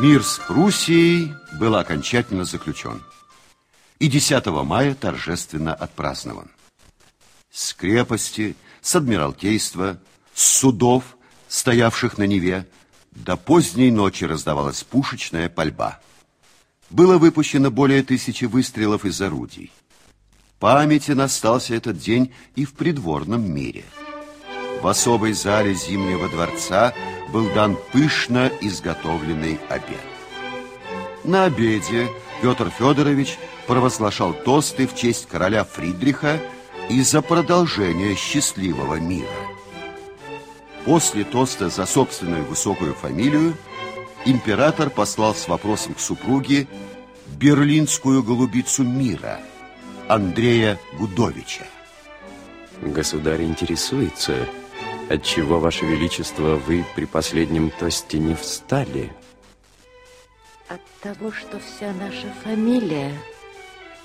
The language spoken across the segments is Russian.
Мир с Пруссией был окончательно заключен и 10 мая торжественно отпразднован. С крепости, с адмиралтейства, с судов, стоявших на Неве, до поздней ночи раздавалась пушечная пальба. Было выпущено более тысячи выстрелов из орудий. Памятен остался этот день и в придворном мире. В особой зале Зимнего дворца был дан пышно изготовленный обед. На обеде Петр Федорович провозглашал тосты в честь короля Фридриха и за продолжение счастливого мира. После тоста за собственную высокую фамилию император послал с вопросом к супруге берлинскую голубицу мира Андрея Гудовича. Государь интересуется, отчего, Ваше Величество, вы при последнем тосте не встали? От того, что вся наша фамилия,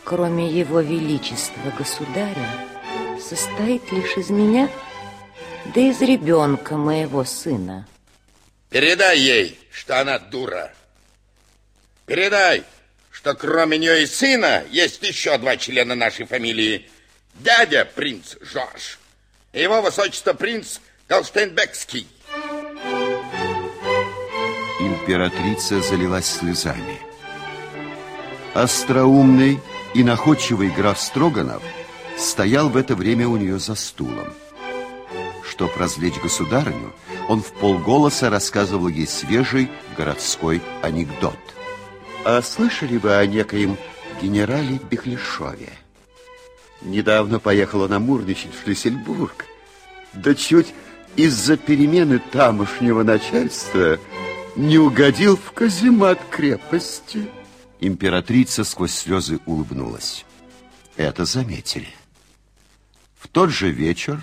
кроме его величества государя, состоит лишь из меня – да из ребенка моего сына. Передай ей, что она дура. Передай, что кроме нее и сына есть еще два члена нашей фамилии. Дядя принц Жорж и его высочество принц Голштейнбекский. Императрица залилась слезами. Остроумный и находчивый граф Строганов стоял в это время у нее за стулом. Чтоб развлечь государыню, он в полголоса рассказывал ей свежий городской анекдот. А слышали вы о некоем генерале Бехлешове? Недавно поехал он амурничать в Шлиссельбург. Да чуть из-за перемены тамошнего начальства не угодил в каземат крепости. Императрица сквозь слезы улыбнулась. Это заметили. В тот же вечер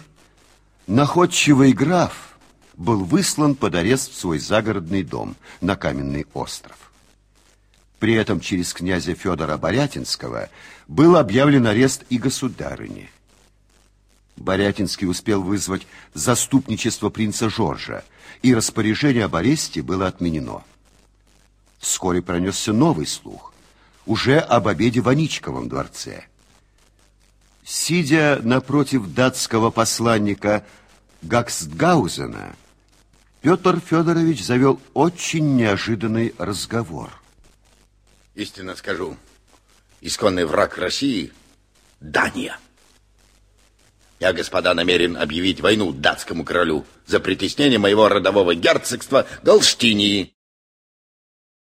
Находчивый граф был выслан под арест в свой загородный дом на Каменный остров. При этом через князя Федора Борятинского был объявлен арест и государыни. Борятинский успел вызвать заступничество принца Жоржа, и распоряжение об аресте было отменено. Вскоре пронесся новый слух, уже об обеде в Аничковом дворце – Сидя напротив датского посланника Гакстгаузена, Петр Федорович завел очень неожиданный разговор. Истинно скажу, исконный враг России – Дания. Я, господа, намерен объявить войну датскому королю за притеснение моего родового герцогства Голштинии.